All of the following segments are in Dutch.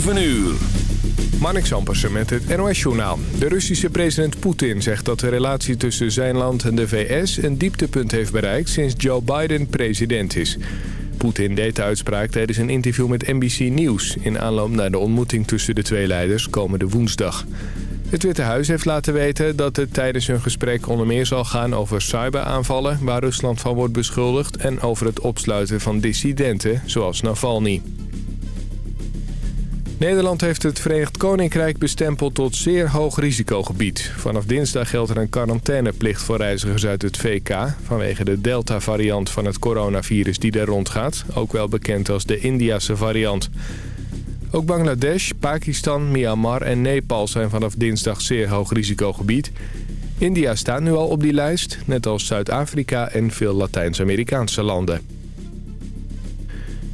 7 uur. Marnik Sampersen met het NOS-journaal. De Russische president Poetin zegt dat de relatie tussen zijn land en de VS... een dieptepunt heeft bereikt sinds Joe Biden president is. Poetin deed de uitspraak tijdens een interview met NBC News... in aanloop naar de ontmoeting tussen de twee leiders komende woensdag. Het Witte Huis heeft laten weten dat het tijdens hun gesprek onder meer zal gaan over cyberaanvallen... waar Rusland van wordt beschuldigd... en over het opsluiten van dissidenten, zoals Navalny. Nederland heeft het Verenigd Koninkrijk bestempeld tot zeer hoog risicogebied. Vanaf dinsdag geldt er een quarantaineplicht voor reizigers uit het VK... vanwege de Delta-variant van het coronavirus die daar rondgaat. Ook wel bekend als de Indiase variant. Ook Bangladesh, Pakistan, Myanmar en Nepal zijn vanaf dinsdag zeer hoog risicogebied. India staat nu al op die lijst, net als Zuid-Afrika en veel Latijns-Amerikaanse landen.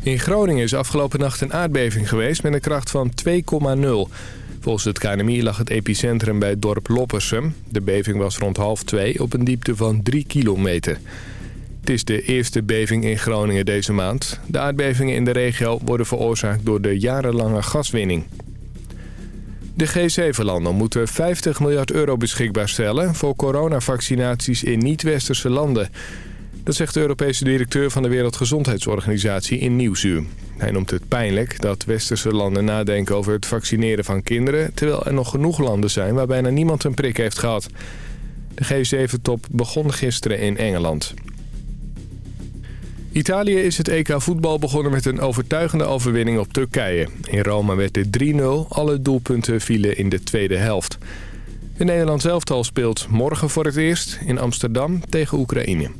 In Groningen is afgelopen nacht een aardbeving geweest met een kracht van 2,0. Volgens het KNMI lag het epicentrum bij het dorp Loppersum. De beving was rond half twee op een diepte van 3 kilometer. Het is de eerste beving in Groningen deze maand. De aardbevingen in de regio worden veroorzaakt door de jarenlange gaswinning. De G7-landen moeten 50 miljard euro beschikbaar stellen... voor coronavaccinaties in niet-westerse landen... Dat zegt de Europese directeur van de Wereldgezondheidsorganisatie in Nieuwsuur. Hij noemt het pijnlijk dat westerse landen nadenken over het vaccineren van kinderen... terwijl er nog genoeg landen zijn waar bijna niemand een prik heeft gehad. De G7-top begon gisteren in Engeland. Italië is het EK voetbal begonnen met een overtuigende overwinning op Turkije. In Rome werd het 3-0. Alle doelpunten vielen in de tweede helft. Het Nederlands elftal speelt morgen voor het eerst in Amsterdam tegen Oekraïne.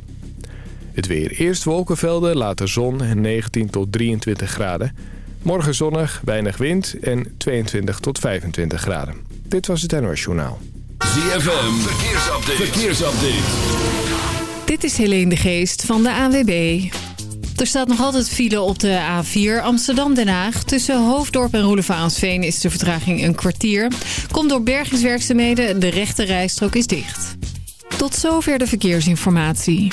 Het weer eerst wolkenvelden, later zon en 19 tot 23 graden. Morgen zonnig, weinig wind en 22 tot 25 graden. Dit was het NOS Journaal. ZFM, verkeersupdate. verkeersupdate. Dit is Helene de Geest van de AWB. Er staat nog altijd file op de A4 Amsterdam-Den Haag. Tussen Hoofddorp en Roelevaansveen is de vertraging een kwartier. Komt door bergingswerkzaamheden, de rechte rijstrook is dicht. Tot zover de verkeersinformatie.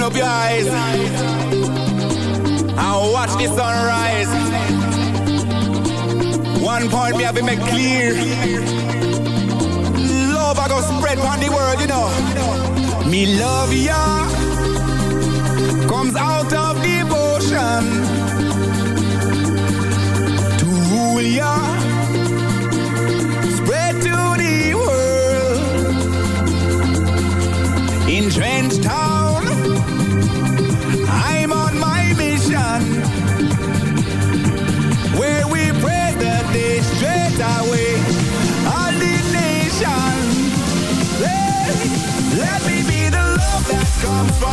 open up your eyes and watch the sunrise. One point me, have to make clear. Love I go spread on the world, you know. Me love ya comes out of devotion.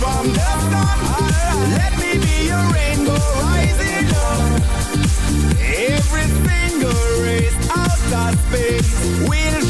from the sun. Let me be your rainbow rising up. Every single race out of space will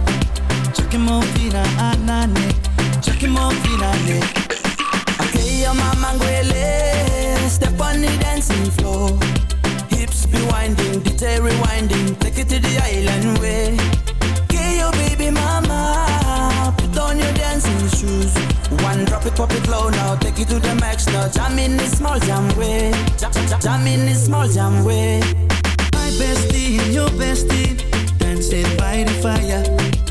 Chucking more fina, anane. Chucking more fina, ne. Okay, your mama ngwele. Step on the dancing floor. Hips be winding, detail rewinding. Take it to the island way. Okay, your baby mama. Put on your dancing shoes. One drop it, pop it low now. Take it to the max now. Jam in this small jam way. Jam, jam, jam in this small jam way. My bestie and your bestie dancing by the fire.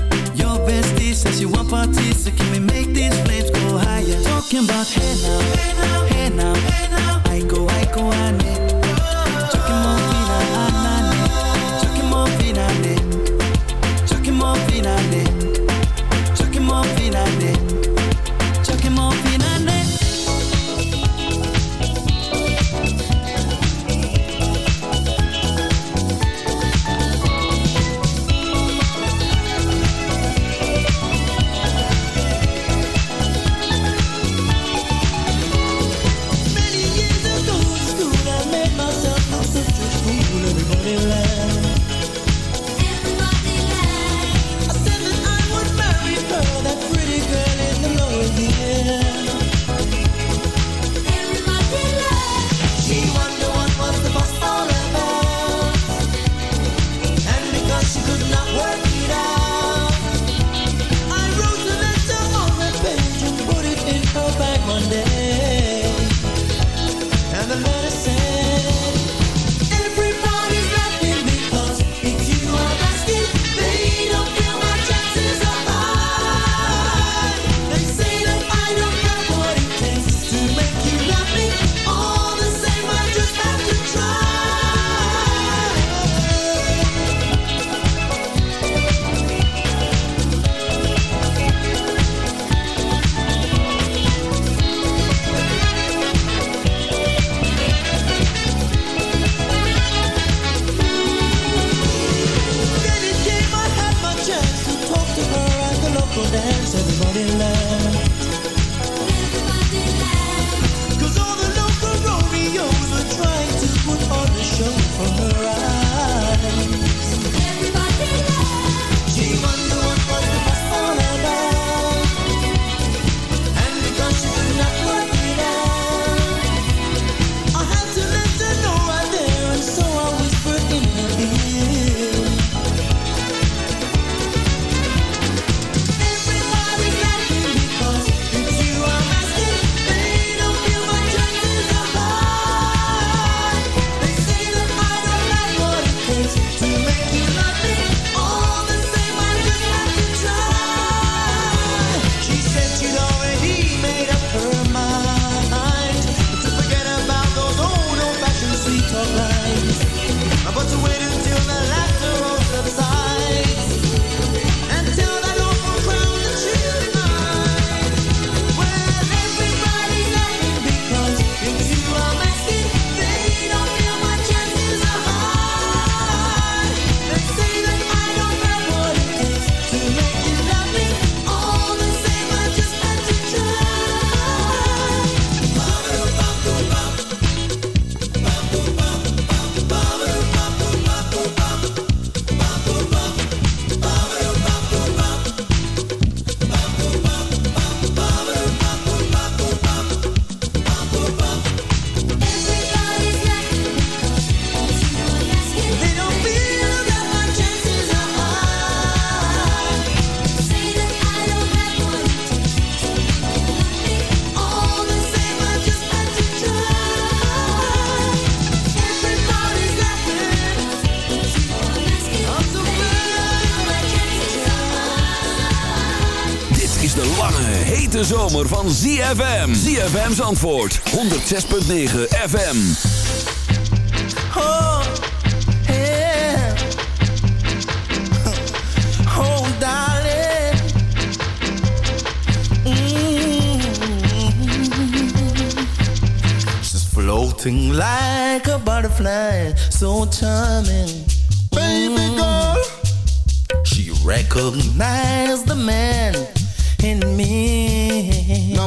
Your bestie says you want parties, so can we make these flames go higher? Talking about hey now, hey now, hey now, hey now. I go, I go, ane. Chucking more fina, anane. Chucking more fina, ne. Chucking more fina, ne. Chucking van ZFM. ZFM's antwoord. 106.9 FM. Oh, yeah. Oh, darling. Mm. She's floating like a butterfly. So charming. Baby girl. She recognized the man in me.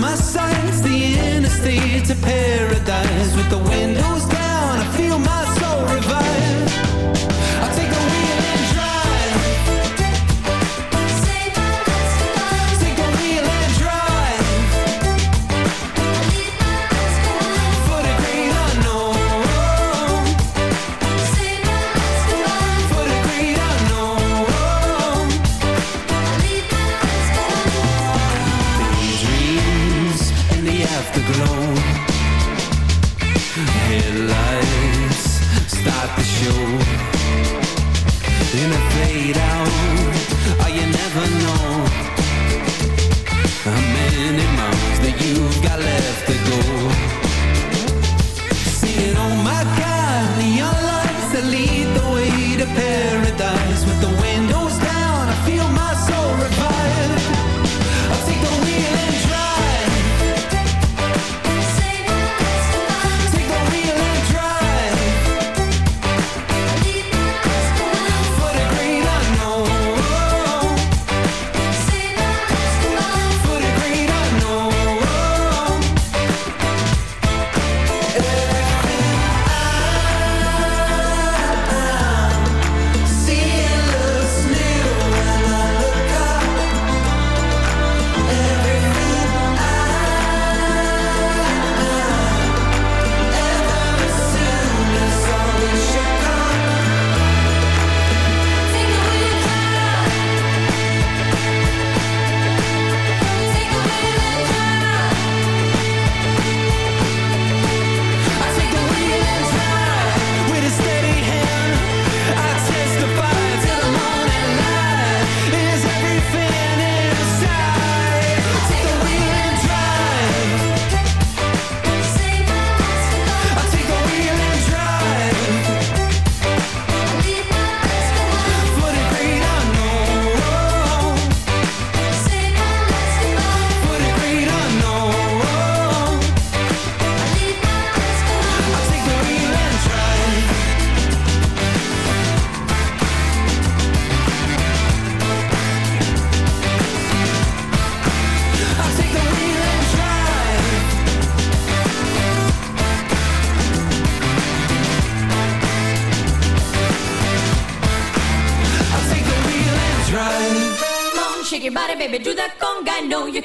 my sights, the interstate to Paris.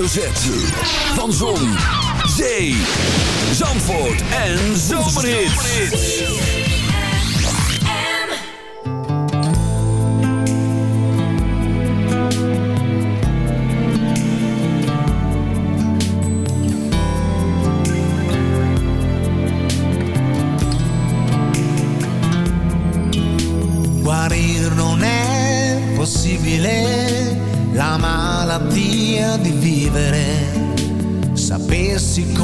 letter Z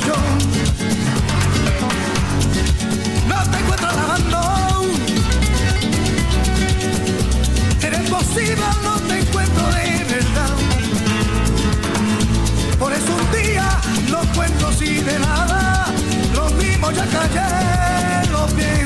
yo. No te encuentro trabajando. Eres posible, no te encuentro de verdad. Por eso un día no cuento si de nada. Los mismos ya callé, bien